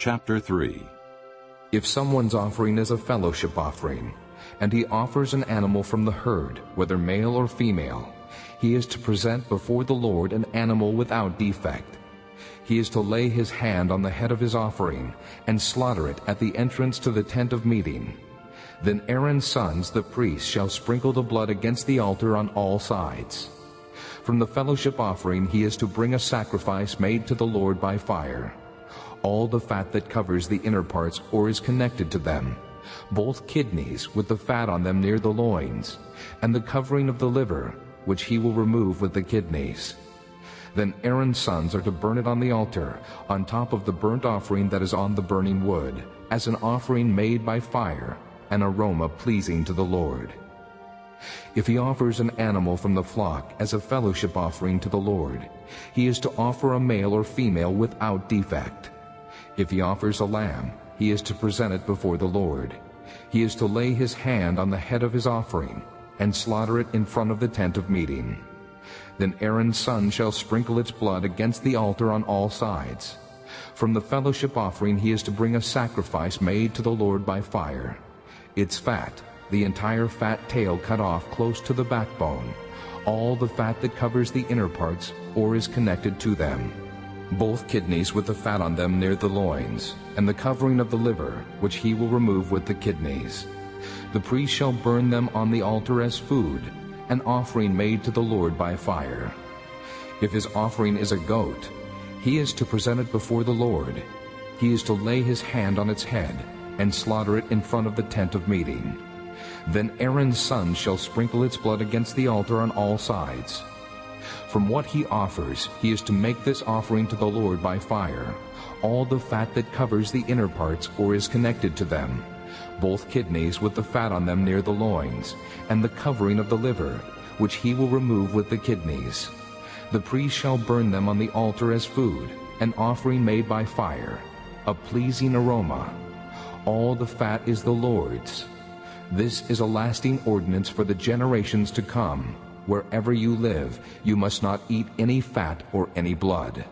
Chapter 3 If someone's offering is a fellowship offering, and he offers an animal from the herd, whether male or female, he is to present before the Lord an animal without defect. He is to lay his hand on the head of his offering and slaughter it at the entrance to the tent of meeting. Then Aaron's sons, the priests, shall sprinkle the blood against the altar on all sides. From the fellowship offering he is to bring a sacrifice made to the Lord by fire. All the fat that covers the inner parts or is connected to them, both kidneys with the fat on them near the loins, and the covering of the liver, which he will remove with the kidneys. Then Aaron's sons are to burn it on the altar, on top of the burnt offering that is on the burning wood, as an offering made by fire, an aroma pleasing to the Lord. If he offers an animal from the flock as a fellowship offering to the Lord, he is to offer a male or female without defect. If he offers a lamb, he is to present it before the Lord. He is to lay his hand on the head of his offering and slaughter it in front of the tent of meeting. Then Aaron's son shall sprinkle its blood against the altar on all sides. From the fellowship offering he is to bring a sacrifice made to the Lord by fire. Its fat, the entire fat tail cut off close to the backbone, all the fat that covers the inner parts or is connected to them, both kidneys with the fat on them near the loins, and the covering of the liver, which he will remove with the kidneys. The priest shall burn them on the altar as food, an offering made to the Lord by fire. If his offering is a goat, he is to present it before the Lord. He is to lay his hand on its head and slaughter it in front of the tent of meeting. Then Aaron's son shall sprinkle its blood against the altar on all sides. From what he offers, he is to make this offering to the Lord by fire, all the fat that covers the inner parts or is connected to them, both kidneys with the fat on them near the loins, and the covering of the liver, which he will remove with the kidneys. The priest shall burn them on the altar as food, an offering made by fire, a pleasing aroma. All the fat is the Lord's. This is a lasting ordinance for the generations to come. Wherever you live, you must not eat any fat or any blood.